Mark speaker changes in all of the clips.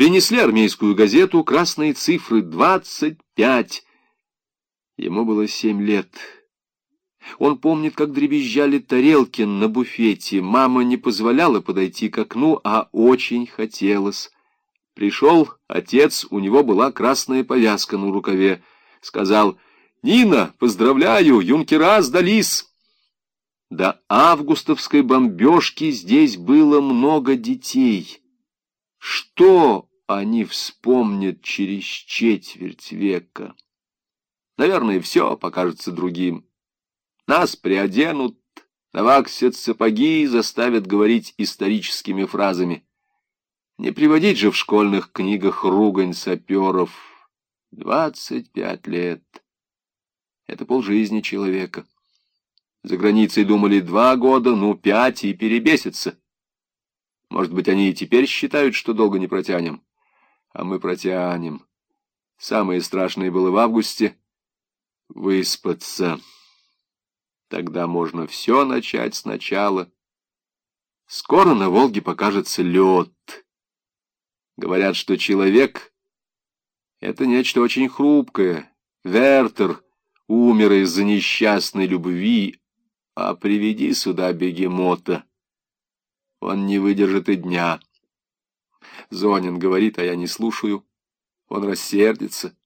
Speaker 1: Принесли армейскую газету, красные цифры — двадцать пять. Ему было семь лет. Он помнит, как дребезжали тарелки на буфете. Мама не позволяла подойти к окну, а очень хотелось. Пришел отец, у него была красная повязка на рукаве. Сказал, «Нина, поздравляю, юнкера сдались!» До августовской бомбежки здесь было много детей. Что они вспомнят через четверть века? Наверное, все покажется другим. Нас приоденут, наваксят сапоги заставят говорить историческими фразами. Не приводить же в школьных книгах ругань саперов. Двадцать пять лет. Это полжизни человека. За границей думали два года, ну, пять, и перебесятся. Может быть, они и теперь считают, что долго не протянем. А мы протянем. Самое страшное было в августе — выспаться. Тогда можно все начать сначала. Скоро на Волге покажется лед. Говорят, что человек — это нечто очень хрупкое. Вертер умер из-за несчастной любви, а приведи сюда бегемота. Он не выдержит и дня. Зонин говорит, а я не слушаю. Он рассердится.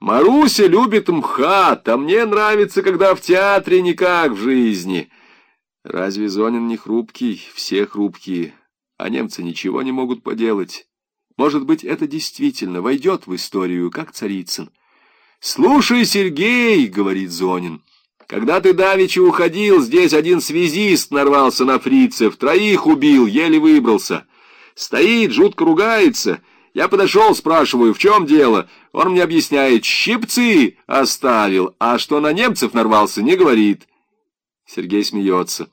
Speaker 1: Маруся любит МХАТ, а мне нравится, когда в театре не как в жизни. Разве Зонин не хрупкий? Все хрупкие. А немцы ничего не могут поделать. Может быть, это действительно войдет в историю, как Царицын. «Слушай, Сергей», — говорит Зонин, — когда ты давеча уходил, здесь один связист нарвался на фрицев, троих убил, еле выбрался. Стоит, жутко ругается. Я подошел, спрашиваю, в чем дело? Он мне объясняет, щипцы оставил, а что на немцев нарвался, не говорит. Сергей смеется.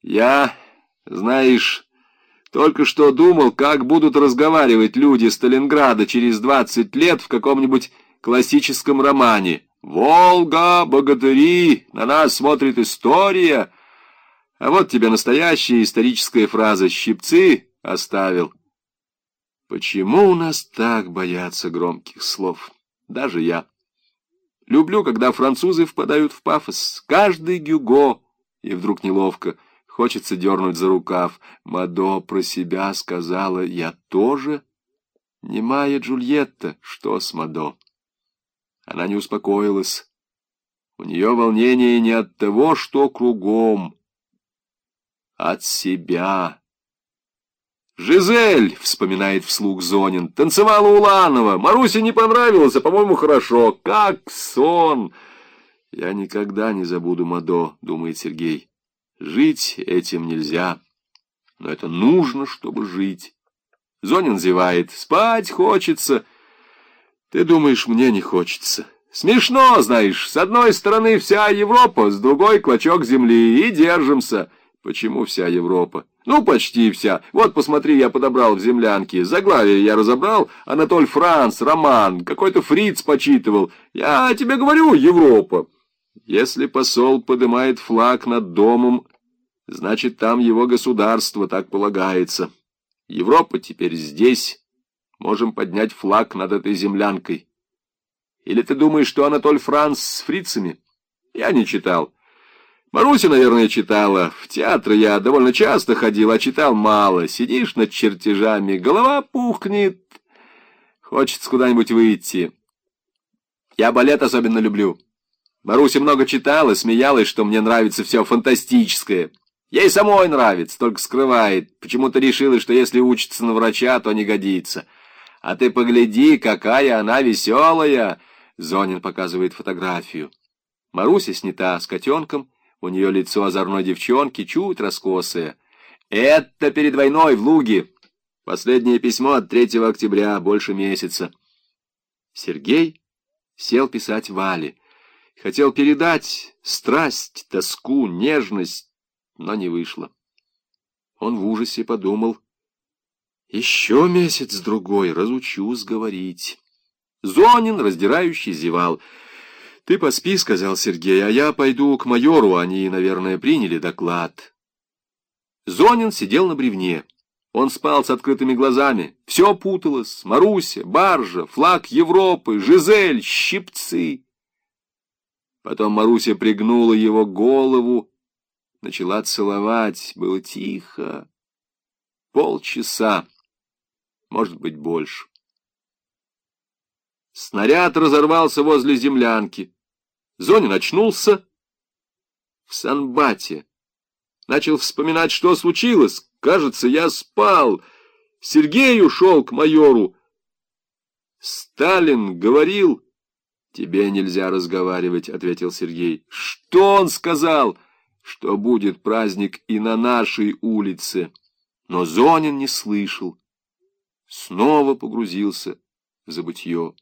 Speaker 1: Я, знаешь, только что думал, как будут разговаривать люди Сталинграда через двадцать лет в каком-нибудь классическом романе. Волга, богатыри, на нас смотрит история. А вот тебе настоящая историческая фраза «щипцы» оставил. Почему у нас так боятся громких слов? Даже я. Люблю, когда французы впадают в пафос. Каждый гюго. И вдруг неловко. Хочется дернуть за рукав. Мадо про себя сказала «Я тоже». Немая Джульетта. Что с Мадо? Она не успокоилась. У нее волнение не от того, что кругом, от себя. «Жизель!» — вспоминает вслух Зонин. «Танцевала Уланова. Марусе не понравилось, а, по-моему, хорошо. Как сон!» «Я никогда не забуду Мадо», — думает Сергей. «Жить этим нельзя, но это нужно, чтобы жить». Зонин зевает. «Спать хочется». Ты думаешь, мне не хочется? Смешно, знаешь, с одной стороны вся Европа, с другой клочок земли, и держимся. Почему вся Европа? Ну, почти вся. Вот, посмотри, я подобрал в землянке. Заглавие я разобрал. Анатоль Франц, роман. Какой-то фриц почитывал. Я тебе говорю, Европа. Если посол поднимает флаг над домом, значит, там его государство, так полагается. Европа теперь здесь можем поднять флаг над этой землянкой. Или ты думаешь, что Анатоль Франц с фрицами? Я не читал. Маруся, наверное, читала. В театр я довольно часто ходил, а читал мало. Сидишь над чертежами, голова пухнет. Хочется куда-нибудь выйти. Я балет особенно люблю. Маруся много читала, смеялась, что мне нравится все фантастическое. Ей самой нравится, только скрывает. Почему-то решила, что если учится на врача, то не годится. А ты погляди, какая она веселая!» Зонин показывает фотографию. Маруся снята с котенком, у нее лицо озорной девчонки, чуть раскосое. «Это перед войной в Луге. Последнее письмо от 3 октября, больше месяца». Сергей сел писать Вале. Хотел передать страсть, тоску, нежность, но не вышло. Он в ужасе подумал, еще месяц-другой разучусь говорить. Зонин, раздирающий, зевал. «Ты поспи», — сказал Сергей, — «а я пойду к майору, они, наверное, приняли доклад». Зонин сидел на бревне. Он спал с открытыми глазами. Все путалось. Маруся, баржа, флаг Европы, Жизель, щипцы. Потом Маруся пригнула его голову, начала целовать. Было тихо. Полчаса, может быть, больше. Снаряд разорвался возле землянки. Зонин очнулся в Санбате. Начал вспоминать, что случилось. Кажется, я спал. Сергей ушел к майору. Сталин говорил... «Тебе нельзя разговаривать», — ответил Сергей. «Что он сказал?» «Что будет праздник и на нашей улице». Но Зонин не слышал. Снова погрузился в забытье.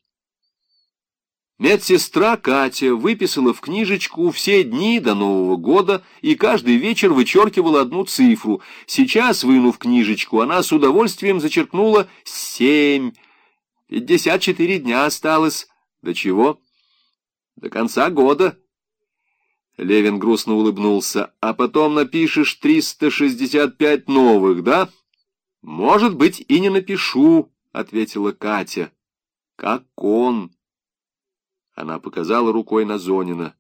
Speaker 1: Медсестра Катя выписала в книжечку все дни до Нового года и каждый вечер вычеркивала одну цифру. Сейчас, вынув книжечку, она с удовольствием зачеркнула семь. Пятьдесят четыре дня осталось. До чего? До конца года. Левин грустно улыбнулся. А потом напишешь триста шестьдесят пять новых, да? Может быть, и не напишу, ответила Катя. Как он. Она показала рукой на Зонина.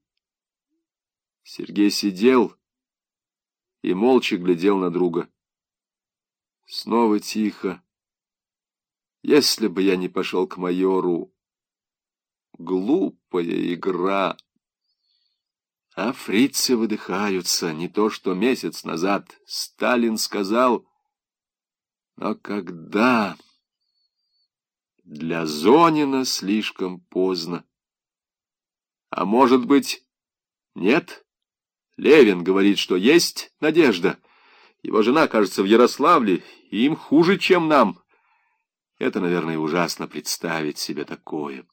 Speaker 1: Сергей сидел и молча глядел на друга. Снова тихо. Если бы я не пошел к майору. Глупая игра. А фрицы выдыхаются, не то что месяц назад. Сталин сказал, но когда... Для Зонина слишком поздно. А может быть, нет? Левин говорит, что есть надежда. Его жена, кажется, в Ярославле, и им хуже, чем нам. Это, наверное, ужасно представить себе такое.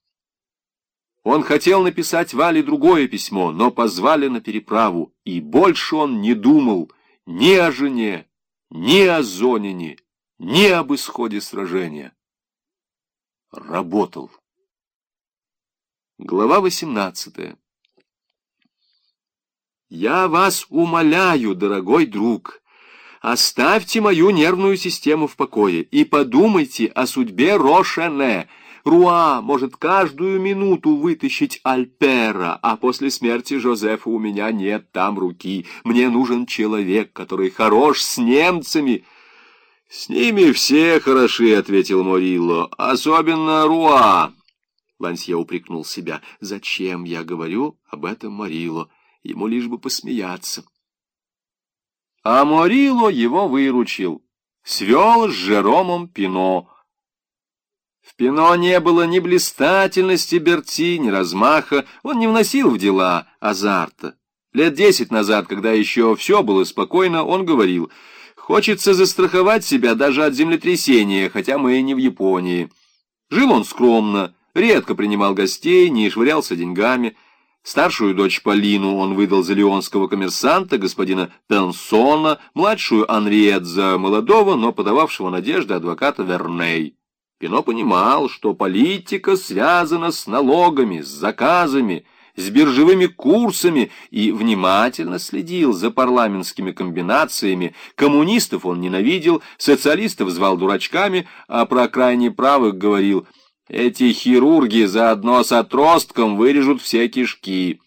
Speaker 1: Он хотел написать Вале другое письмо, но позвали на переправу, и больше он не думал ни о жене, ни о Зонине, ни об исходе сражения. Работал. Глава 18 «Я вас умоляю, дорогой друг, оставьте мою нервную систему в покое и подумайте о судьбе Рошене. Руа может каждую минуту вытащить Альпера, а после смерти Жозефа у меня нет там руки. Мне нужен человек, который хорош с немцами». «С ними все хороши», — ответил Морилло, — «особенно Руа». Лансье упрекнул себя. «Зачем я говорю об этом Морило? Ему лишь бы посмеяться». А Морило его выручил. Свел с Жеромом Пино. В Пино не было ни блистательности Берти, ни размаха. Он не вносил в дела азарта. Лет десять назад, когда еще все было спокойно, он говорил, «Хочется застраховать себя даже от землетрясения, хотя мы и не в Японии». Жил он скромно, редко принимал гостей, не швырялся деньгами. Старшую дочь Полину он выдал за леонского коммерсанта, господина Пенсона, младшую Анриет за молодого, но подававшего надежды адвоката Верней. Пино понимал, что политика связана с налогами, с заказами, с биржевыми курсами и внимательно следил за парламентскими комбинациями. Коммунистов он ненавидел, социалистов звал дурачками, а про крайне правых говорил – эти хирурги заодно с отростком вырежут все кишки.